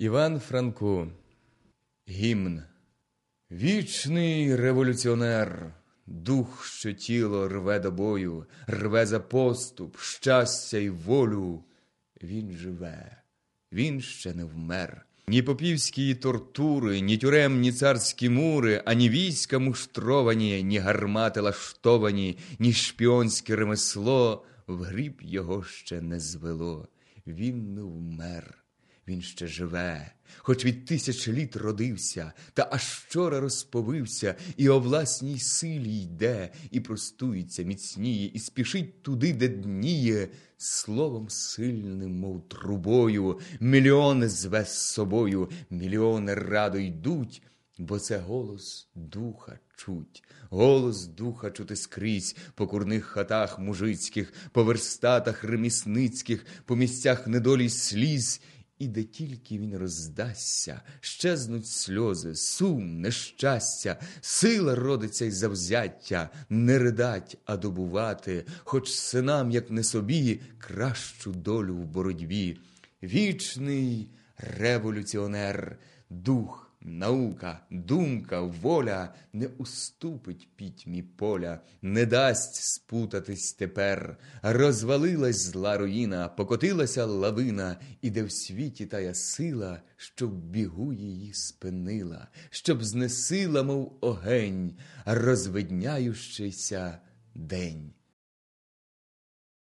Іван Франко, гімн. Вічний революціонер, дух, що тіло рве до бою, рве за поступ, щастя й волю. Він живе, він ще не вмер. Ні попівські тортури, ні тюремні царські мури, ані війська муштровані, ні гармати лаштовані, ні шпіонське ремесло в гріб його ще не звело. Він не вмер. Він ще живе, хоч від тисяч літ родився, та аж вчора розповився, і о власній силі йде, і простується, міцніє, і спішить туди, де дніє, словом сильним, мов трубою, мільйони зве з собою, мільйони радо йдуть, бо це голос духа чуть, голос духа чути скрізь по курних хатах мужицьких, по верстатах ремісницьких, по місцях недолі сліз. І де тільки він роздасться, щезнуть сльози, сум, нещастя, сила родиться й завзяття, не ридать, а добувати, хоч синам, як не собі, кращу долю в боротьбі. Вічний революціонер, дух. Наука, думка, воля не уступить пітьмі поля, не дасть спутатись тепер. Розвалилась зла руїна, покотилася лавина, і де в світі тая сила, щоб бігу її спинила, щоб знесила, мов огень, розвидняючийся день.